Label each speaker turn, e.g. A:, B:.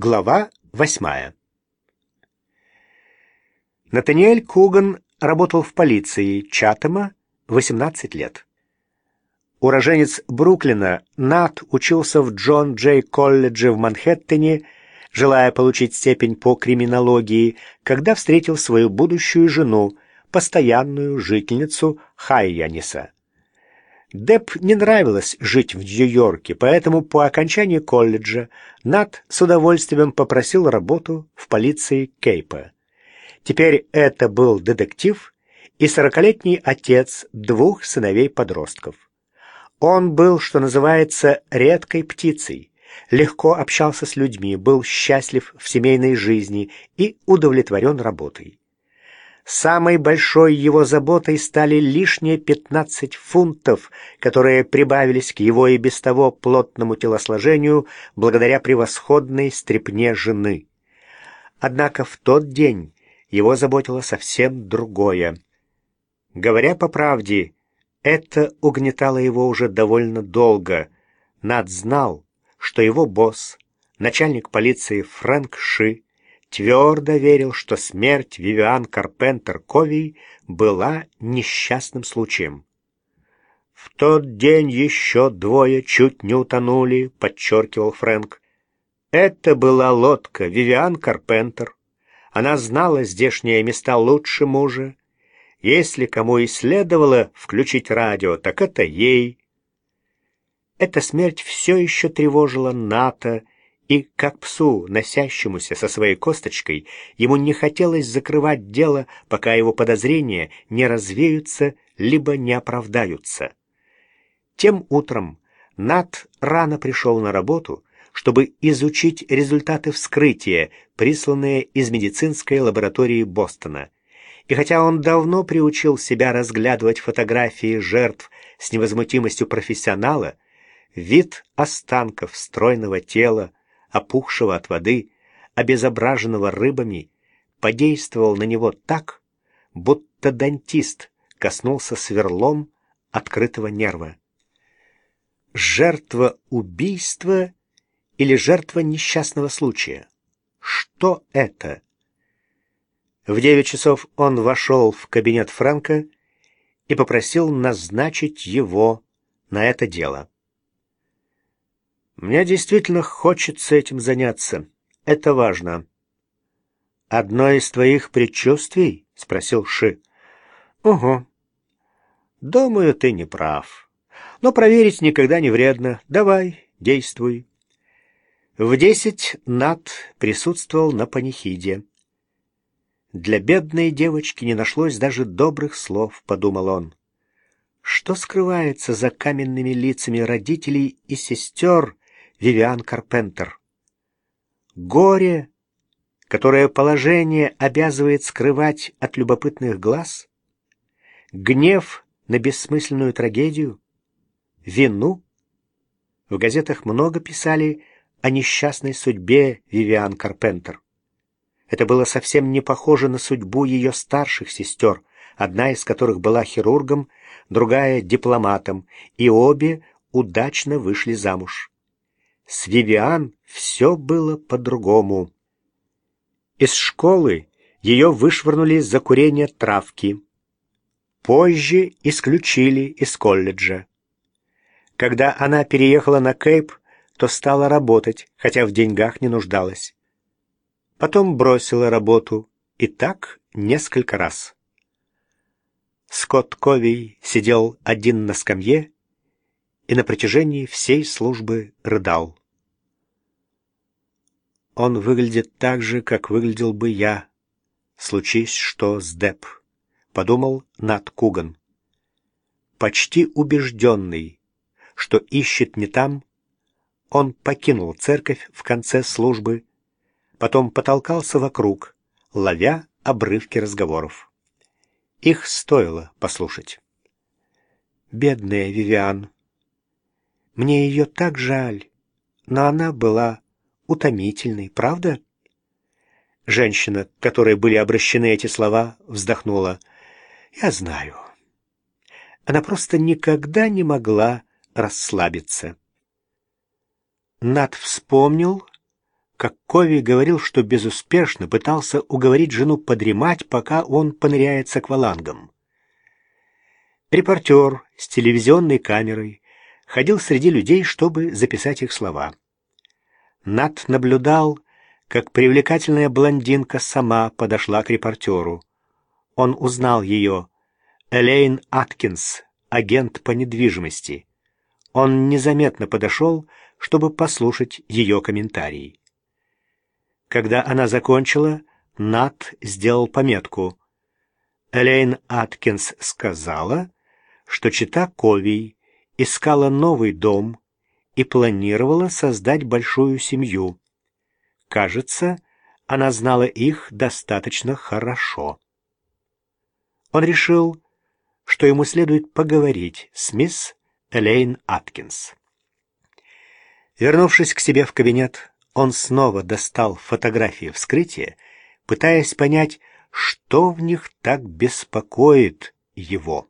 A: Глава восьмая Натаниэль Куган работал в полиции Чатама 18 лет. Уроженец Бруклина, Нат учился в Джон Джей колледже в Манхэттене, желая получить степень по криминологии, когда встретил свою будущую жену, постоянную жительницу Хайяниса. Деп не нравилось жить в Нью-Йорке, поэтому по окончании колледжа Нат с удовольствием попросил работу в полиции Кейпа. Теперь это был детектив и сорокалетний отец двух сыновей-подростков. Он был, что называется, редкой птицей, легко общался с людьми, был счастлив в семейной жизни и удовлетворен работой. Самой большой его заботой стали лишние 15 фунтов, которые прибавились к его и без того плотному телосложению благодаря превосходной стрепне жены. Однако в тот день его заботило совсем другое. Говоря по правде, это угнетало его уже довольно долго. Над знал, что его босс, начальник полиции Фрэнк Ши, твердо верил, что смерть Вивиан Карпентер Ковий была несчастным случаем. «В тот день еще двое чуть не утонули», — подчеркивал Фрэнк. «Это была лодка Вивиан Карпентер. Она знала здешние места лучше мужа. Если кому и следовало включить радио, так это ей». Эта смерть все еще тревожила НАТО, и, как псу, носящемуся со своей косточкой, ему не хотелось закрывать дело, пока его подозрения не развеются либо не оправдаются. Тем утром Нат рано пришел на работу, чтобы изучить результаты вскрытия, присланные из медицинской лаборатории Бостона. И хотя он давно приучил себя разглядывать фотографии жертв с невозмутимостью профессионала, вид останков стройного тела, опухшего от воды, обезображенного рыбами, подействовал на него так, будто дантист коснулся сверлом открытого нерва. Жертва убийства или жертва несчастного случая? Что это? В девять часов он вошел в кабинет Фрэнка и попросил назначить его на это дело. Мне действительно хочется этим заняться. Это важно. Одно из твоих предчувствий? спросил Ши. Угу. Думаю, ты не прав. Но проверить никогда не вредно. Давай, действуй. В десять Нат присутствовал на панихиде. Для бедной девочки не нашлось даже добрых слов, подумал он. Что скрывается за каменными лицами родителей и сестер, Вивиан Карпентер. Горе, которое положение обязывает скрывать от любопытных глаз, гнев на бессмысленную трагедию, вину. В газетах много писали о несчастной судьбе Вивиан Карпентер. Это было совсем не похоже на судьбу ее старших сестер, одна из которых была хирургом, другая — дипломатом, и обе удачно вышли замуж. С Вивиан все было по-другому. Из школы ее вышвырнули за курение травки. Позже исключили из колледжа. Когда она переехала на Кейп, то стала работать, хотя в деньгах не нуждалась. Потом бросила работу, и так несколько раз. Скотт Ковей сидел один на скамье и на протяжении всей службы рыдал. Он выглядит так же, как выглядел бы я, случись что с Деп, подумал Нат Куган. Почти убежденный, что ищет не там, он покинул церковь в конце службы, потом потолкался вокруг, ловя обрывки разговоров. Их стоило послушать. Бедная Вивиан. Мне ее так жаль, но она была утомительный, правда?» Женщина, к которой были обращены эти слова, вздохнула. «Я знаю. Она просто никогда не могла расслабиться». Над вспомнил, как Кови говорил, что безуспешно пытался уговорить жену подремать, пока он поныряет с аквалангом. Репортер с телевизионной камерой ходил среди людей, чтобы записать их слова. Нат наблюдал, как привлекательная блондинка сама подошла к репортеру. Он узнал ее. Элейн Аткинс, агент по недвижимости. Он незаметно подошел, чтобы послушать ее комментарий. Когда она закончила, Нат сделал пометку. Элейн Аткинс сказала, что чита Ковий искала новый дом и планировала создать большую семью. Кажется, она знала их достаточно хорошо. Он решил, что ему следует поговорить с мисс Элейн Аткинс. Вернувшись к себе в кабинет, он снова достал фотографии вскрытия, пытаясь понять, что в них так беспокоит его.